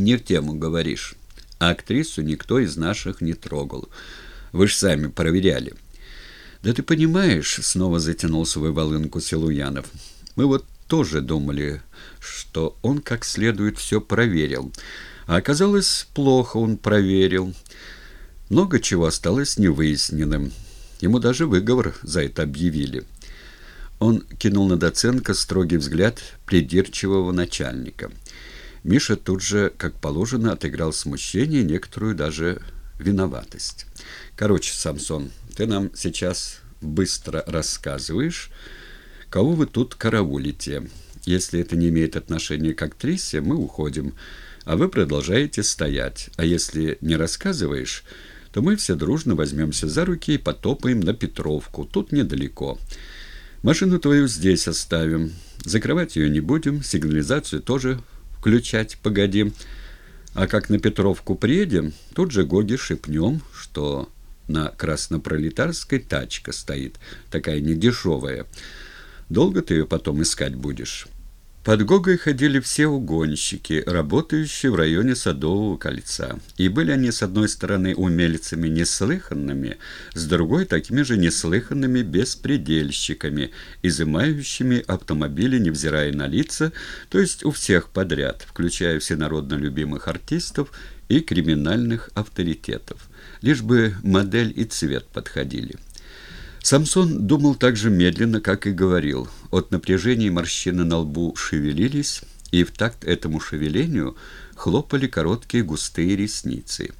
Не в тему говоришь. А актрису никто из наших не трогал. Вы ж сами проверяли. Да ты понимаешь, снова затянул свою волынку Силуянов. Мы вот тоже думали, что он как следует все проверил. А оказалось, плохо он проверил. Много чего осталось невыясненным. Ему даже выговор за это объявили. Он кинул на доценка строгий взгляд придирчивого начальника. Миша тут же, как положено, отыграл смущение, некоторую даже виноватость. «Короче, Самсон, ты нам сейчас быстро рассказываешь, кого вы тут караулите. Если это не имеет отношения к актрисе, мы уходим, а вы продолжаете стоять. А если не рассказываешь, то мы все дружно возьмемся за руки и потопаем на Петровку. Тут недалеко. Машину твою здесь оставим. Закрывать ее не будем, сигнализацию тоже включать погодим. А как на Петровку приедем, тут же Гоги шепнем, что на Краснопролетарской тачка стоит, такая недешевая. Долго ты ее потом искать будешь?» Под Гогой ходили все угонщики, работающие в районе Садового кольца. И были они, с одной стороны, умельцами неслыханными, с другой – такими же неслыханными беспредельщиками, изымающими автомобили, невзирая на лица, то есть у всех подряд, включая всенародно любимых артистов и криминальных авторитетов. Лишь бы модель и цвет подходили. Самсон думал так же медленно, как и говорил. От напряжения морщины на лбу шевелились, и в такт этому шевелению хлопали короткие густые ресницы.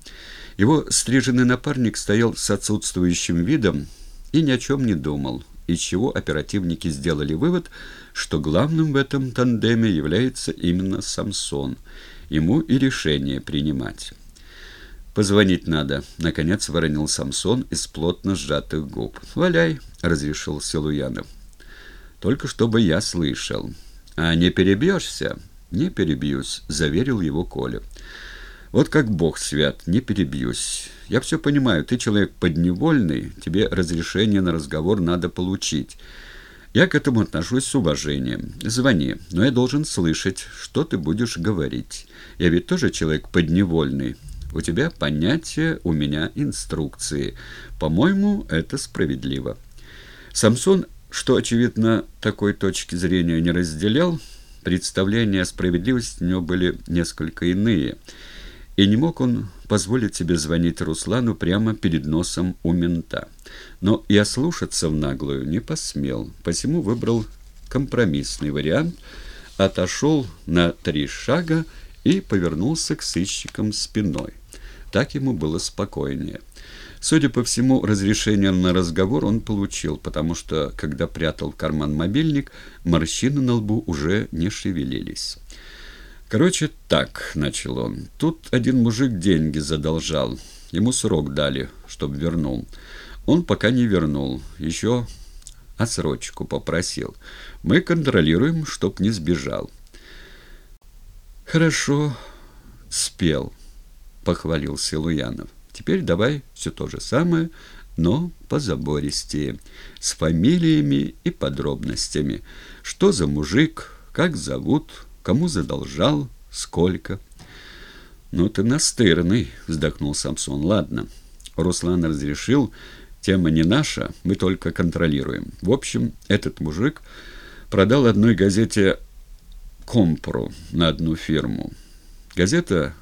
Его стриженный напарник стоял с отсутствующим видом и ни о чем не думал, из чего оперативники сделали вывод, что главным в этом тандеме является именно Самсон. Ему и решение принимать. «Позвонить надо», — наконец воронил Самсон из плотно сжатых губ. «Валяй», — разрешил Силуянов. «Только чтобы я слышал». «А не перебьешься?» «Не перебьюсь», — заверил его Коля. «Вот как бог свят, не перебьюсь. Я все понимаю, ты человек подневольный, тебе разрешение на разговор надо получить». Я к этому отношусь с уважением. Звони, но я должен слышать, что ты будешь говорить. Я ведь тоже человек подневольный, у тебя понятия, у меня инструкции. По-моему, это справедливо. Самсон, что, очевидно, такой точки зрения не разделял, представления о справедливости у него были несколько иные. И не мог он позволить себе звонить Руслану прямо перед носом у мента. Но и ослушаться в наглую не посмел, посему выбрал компромиссный вариант, отошел на три шага и повернулся к сыщикам спиной. Так ему было спокойнее. Судя по всему, разрешение на разговор он получил, потому что, когда прятал в карман мобильник, морщины на лбу уже не шевелились. «Короче, так», — начал он, — «тут один мужик деньги задолжал. Ему срок дали, чтоб вернул. Он пока не вернул, еще отсрочку попросил. Мы контролируем, чтоб не сбежал». «Хорошо, спел». — похвалил Силуянов. «Теперь давай все то же самое, но позабористее, с фамилиями и подробностями. Что за мужик, как зовут, кому задолжал, сколько?» «Ну ты настырный», — вздохнул Самсон. «Ладно». Руслан разрешил, тема не наша, мы только контролируем. В общем, этот мужик продал одной газете «Компру» на одну фирму. Газета